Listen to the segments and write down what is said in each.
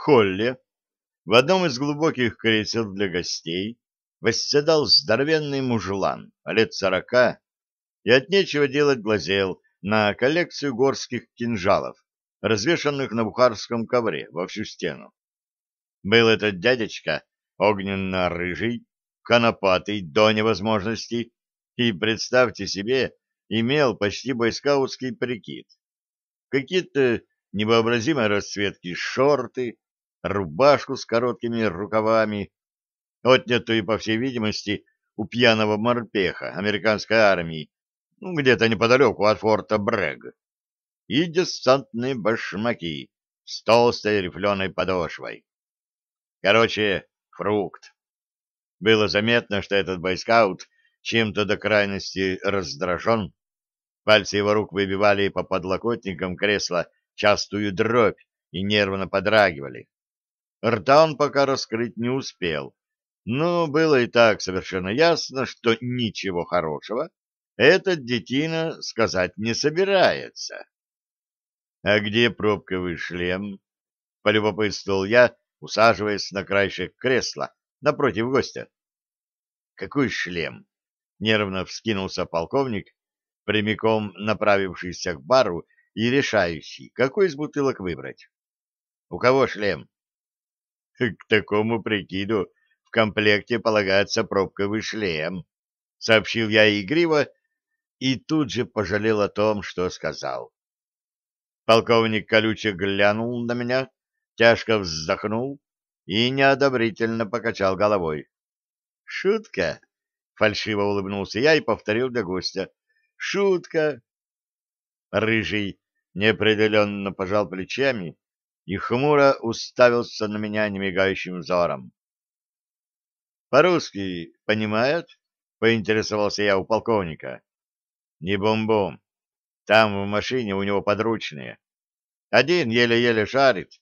холле в одном из глубоких кресел для гостей восседал здоровенный мужлан, лет сорока, и от нечего делать глазел на коллекцию горских кинжалов, развешанных на бухарском ковре во всю стену. Был этот дядечка огненно-рыжий, конопатый до невозможности, и, представьте себе, имел почти бойскаутский прикид. Какие-то невообразимой расцветки шорты, рубашку с короткими рукавами, отнятую, по всей видимости, у пьяного морпеха американской армии, ну, где-то неподалеку от форта Брег, и десантные башмаки с толстой рифленой подошвой. Короче, фрукт. Было заметно, что этот бойскаут чем-то до крайности раздражен. Пальцы его рук выбивали по подлокотникам кресла частую дробь и нервно подрагивали. Рта он пока раскрыть не успел, но было и так совершенно ясно, что ничего хорошего этот детина сказать не собирается. — А где пробковый шлем? — полюбопытствовал я, усаживаясь на краешек кресла напротив гостя. — Какой шлем? — нервно вскинулся полковник, прямиком направившийся к бару и решающий, какой из бутылок выбрать. — У кого шлем? — К такому прикиду в комплекте полагается пробковый шлем, — сообщил я игриво и тут же пожалел о том, что сказал. Полковник колюче глянул на меня, тяжко вздохнул и неодобрительно покачал головой. «Шутка!» — фальшиво улыбнулся я и повторил для гостя. «Шутка!» Рыжий неопределенно пожал плечами и хмуро уставился на меня немигающим взором. «По-русски понимают?» — поинтересовался я у полковника. «Не бум-бум. Там в машине у него подручные. Один еле-еле шарит,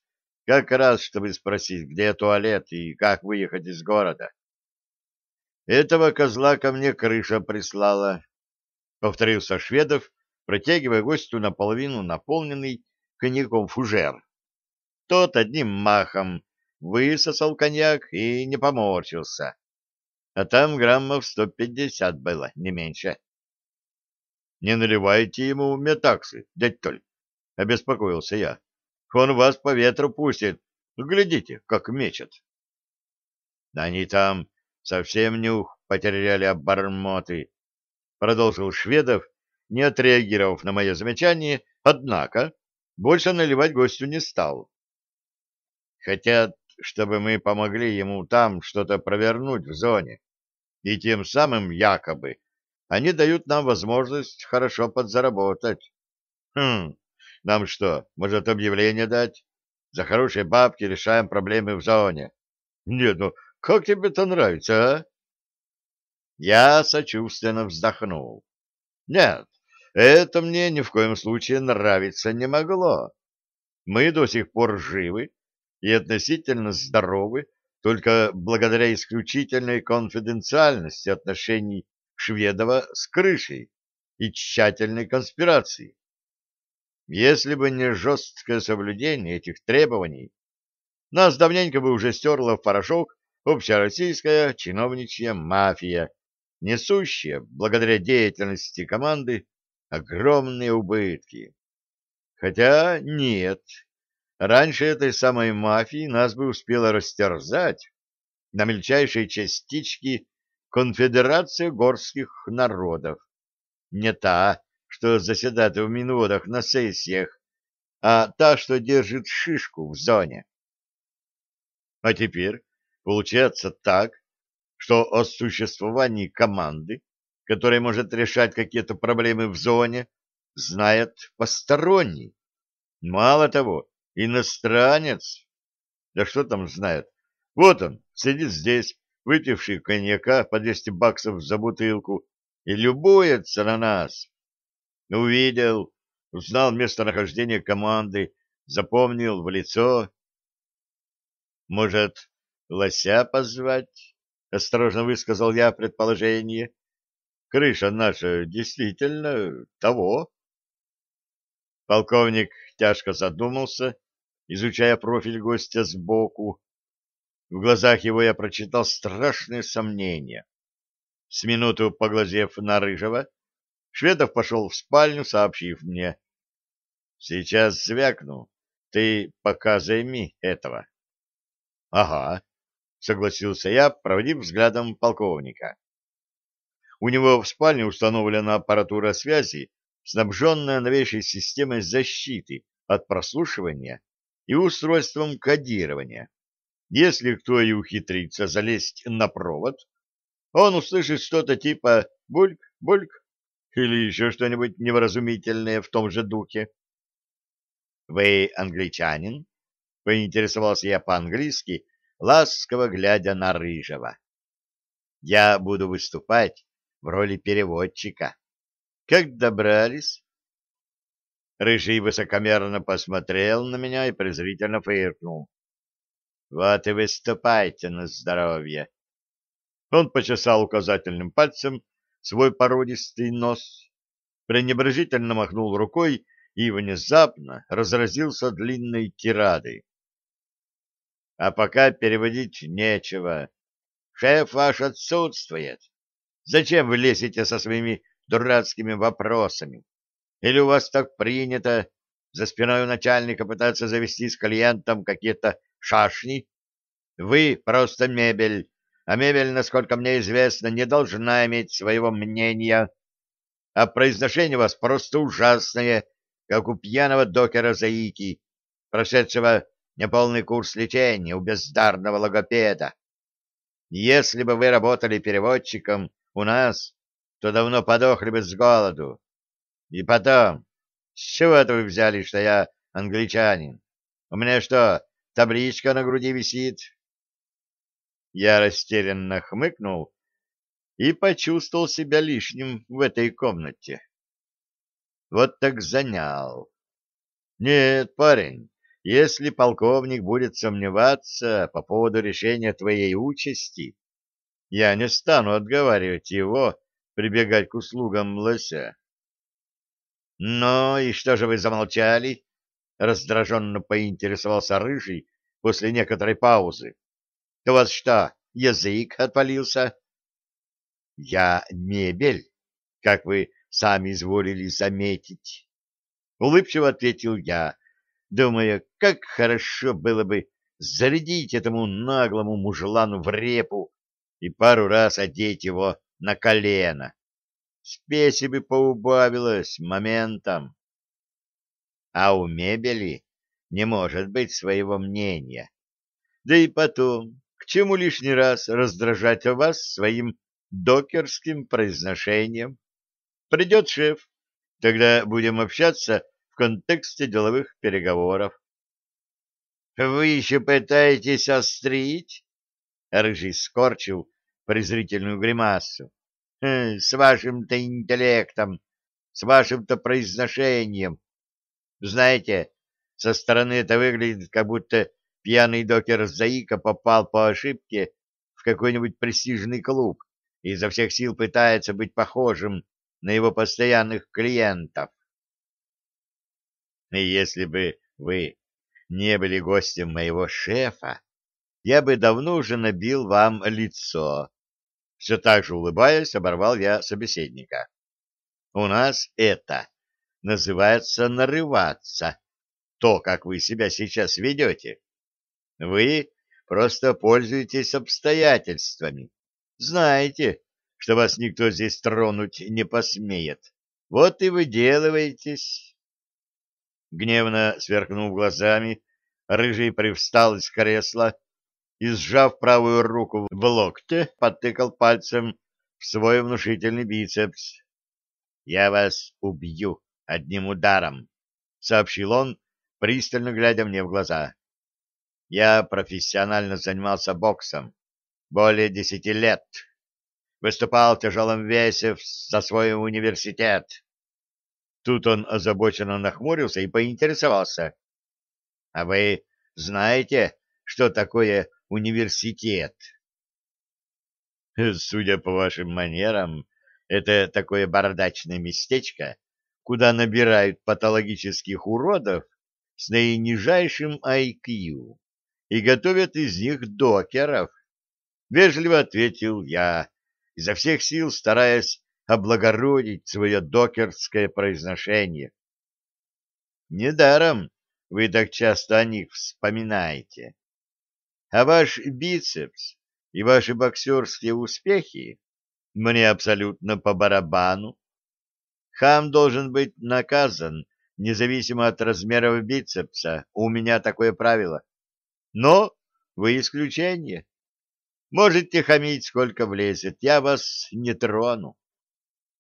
как раз, чтобы спросить, где туалет и как выехать из города. Этого козла ко мне крыша прислала, — повторился Шведов, протягивая гостю наполовину наполненный коньяком фужер. Тот одним махом высосал коньяк и не поморщился. А там граммов сто пятьдесят было, не меньше. — Не наливайте ему метаксы, дядь Толь, — обеспокоился я. — Он вас по ветру пустит. Глядите, как мечет. — Они там совсем нюх потеряли обормоты, — продолжил Шведов, не отреагировав на мое замечание, однако больше наливать гостю не стал. Хотят, чтобы мы помогли ему там что-то провернуть в зоне, и тем самым якобы они дают нам возможность хорошо подзаработать. Хм, нам что, может объявление дать? За хорошие бабки решаем проблемы в зоне. Нет, ну как тебе это нравится, а? Я сочувственно вздохнул. Нет, это мне ни в коем случае нравиться не могло. Мы до сих пор живы и относительно здоровы только благодаря исключительной конфиденциальности отношений Шведова с крышей и тщательной конспирации. Если бы не жесткое соблюдение этих требований, нас давненько бы уже стерла в порошок общероссийская чиновничья мафия, несущая, благодаря деятельности команды, огромные убытки. Хотя нет, раньше этой самой мафии нас бы успела растерзать на мельчайшие частички конфедерация горских народов. Не та, что заседает в минуводах на сессиях, а та, что держит шишку в зоне. А теперь получается так, что о существовании команды, которая может решать какие-то проблемы в зоне, знает посторонний. Мало того, иностранец. Да что там знает? Вот он, сидит здесь, выпивший коньяка по 200 баксов за бутылку, и любуется на нас. Увидел, узнал местонахождение команды, запомнил в лицо. Может, лося позвать? — осторожно высказал я предположение. Крыша наша действительно того. Полковник тяжко задумался, изучая профиль гостя сбоку. В глазах его я прочитал страшное сомнение. С минуту поглазев на Рыжего, Шведов пошел в спальню, сообщив мне. — Сейчас звякну. Ты пока займи этого. — Ага, — согласился я, проводив взглядом полковника. У него в спальне установлена аппаратура связи, снабженная новейшей системой защиты от прослушивания и устройством кодирования. Если кто и ухитрится залезть на провод, он услышит что-то типа «бульк, бульк» или еще что-нибудь невразумительное в том же духе. «Вы англичанин?» — поинтересовался я по-английски, ласково глядя на Рыжего. «Я буду выступать в роли переводчика. Как добрались?» Рыжий высокомерно посмотрел на меня и презрительно фыркнул. Вот и выступайте на здоровье. Он почесал указательным пальцем свой породистый нос, пренебрежительно махнул рукой и внезапно разразился длинной тирадой. А пока переводить нечего. Шеф ваш отсутствует. Зачем вы лезете со своими дурацкими вопросами? Или у вас так принято за спиной у начальника пытаться завести с клиентом какие-то шашни. Вы просто мебель, а мебель, насколько мне известно, не должна иметь своего мнения. А произношение у вас просто ужасное, как у пьяного докера Заики, прошедшего неполный курс лечения у бездарного логопеда. Если бы вы работали переводчиком у нас, то давно подохли бы с голоду. И потом, с чего это вы взяли, что я англичанин? У меня что, Табличка на груди висит. Я растерянно хмыкнул и почувствовал себя лишним в этой комнате. Вот так занял. Нет, парень, если полковник будет сомневаться по поводу решения твоей участи, я не стану отговаривать его прибегать к услугам лося. — Ну и что же вы замолчали? — раздраженно поинтересовался Рыжий после некоторой паузы. — У вас что, язык отвалился? — Я мебель, как вы сами изволили заметить. Улыбчиво ответил я, думая, как хорошо было бы зарядить этому наглому мужлану в репу и пару раз одеть его на колено. Спеси бы поубавилось моментом а у мебели не может быть своего мнения. Да и потом, к чему лишний раз раздражать вас своим докерским произношением? Придет шеф, тогда будем общаться в контексте деловых переговоров. — Вы еще пытаетесь острить? — Рыжий скорчил презрительную гримасу. — С вашим-то интеллектом, с вашим-то произношением знаете, со стороны это выглядит, как будто пьяный докер Заика попал по ошибке в какой-нибудь престижный клуб и изо всех сил пытается быть похожим на его постоянных клиентов. И если бы вы не были гостем моего шефа, я бы давно уже набил вам лицо. Все так же улыбаясь, оборвал я собеседника. У нас это называется нарываться. То, как вы себя сейчас ведете. Вы просто пользуетесь обстоятельствами. Знаете, что вас никто здесь тронуть не посмеет. Вот и выделываетесь. Гневно сверкнув глазами, Рыжий привстал из кресла и, сжав правую руку в локте, подтыкал пальцем в свой внушительный бицепс. «Я вас убью!» одним ударом, — сообщил он, пристально глядя мне в глаза. Я профессионально занимался боксом более десяти лет. Выступал в тяжелом весе за свой университет. Тут он озабоченно нахмурился и поинтересовался. — А вы знаете, что такое университет? — Судя по вашим манерам, это такое бардачное местечко, куда набирают патологических уродов с наинижайшим IQ и готовят из них докеров. Вежливо ответил я, изо всех сил стараясь облагородить свое докерское произношение. Недаром вы так часто о них вспоминаете. А ваш бицепс и ваши боксерские успехи мне абсолютно по барабану. Хам должен быть наказан, независимо от размеров бицепса. У меня такое правило. Но вы исключение. Можете хамить, сколько влезет, я вас не трону.